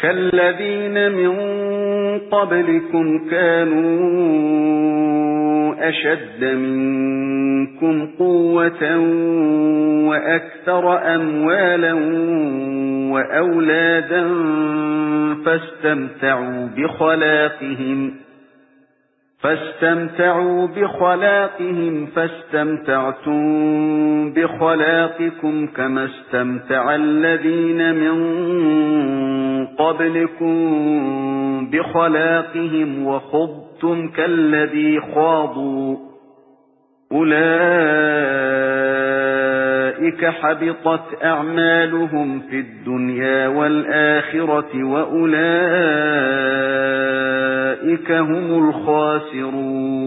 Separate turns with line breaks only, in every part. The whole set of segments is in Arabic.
كالذين من قبلكم كانوا أشد منكم قوة وأكثر أموالا وأولادا فاستمتعوا بخلاقهم فاستمتعوا بخلاقهم فاستمتعتم بخلاقكم كما استمتع الذين من قبلكم بخلاقهم وخضتم كالذي خاضوا أولئك حبطت أعمالهم في الدنيا والآخرة وأولئك هم الخاسرون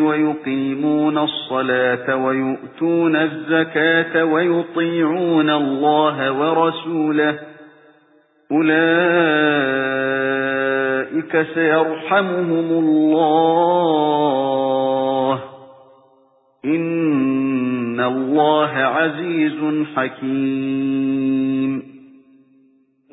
ويقيمون الصلاة ويؤتون الزكاة ويطيعون الله ورسوله. أولئك سيرحمهم الله. إن الله عزيز حكيم.